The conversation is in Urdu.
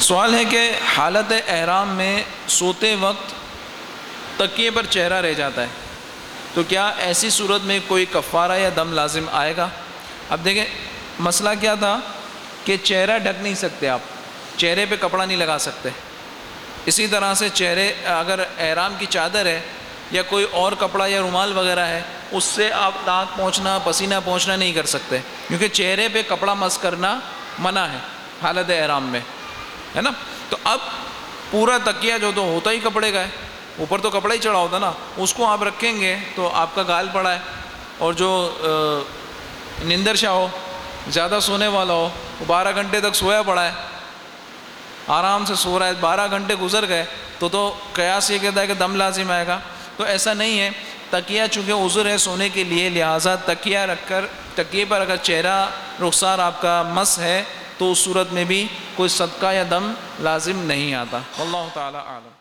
سوال ہے کہ حالت احرام میں سوتے وقت تکیے پر چہرہ رہ جاتا ہے۔ تو کیا ایسی صورت میں کوئی کفارہ یا دم لازم آئے گا؟ اب دیکھیں، مسئلہ کیا تھا کہ چہرہ ڈھک نہیں سکتے آپ، چہرے پہ کپڑا نہیں لگا سکتے۔ اسی طرح سے چہرے، اگر احرام کی چادر ہے یا کوئی اور کپڑا یا رومال وغیرہ ہے، اس سے آپ ناک پہنچنا پسینہ پہنچنا نہیں کر سکتے۔ کیونکہ چہرے پہ کپڑا مس کرنا منع ہے حالت احرام میں۔ ہے نا تو اب پورا تکیہ جو تو ہوتا ہی کپڑے کا ہے اوپر تو کپڑا ہی چڑھا ہوتا نا اس کو آپ رکھیں گے تو آپ کا گال پڑا ہے اور جو نندر شاہ ہو زیادہ سونے والا ہو وہ بارہ گھنٹے تک سویا پڑا ہے آرام سے سو رہا ہے بارہ گھنٹے گزر گئے تو تو قیاس یہ کہتا ہے کہ دم لازم آئے گا تو ایسا نہیں ہے تکیہ چونکہ عذر ہے سونے کے لیے لہٰذا تکیہ رکھ کر تکیے پر اگر چہرہ رخسار آپ کا مس ہے تو اس صورت میں بھی کوئی صدقہ یا دم لازم نہیں آتا۔ اللہ تعالیٰ عالم۔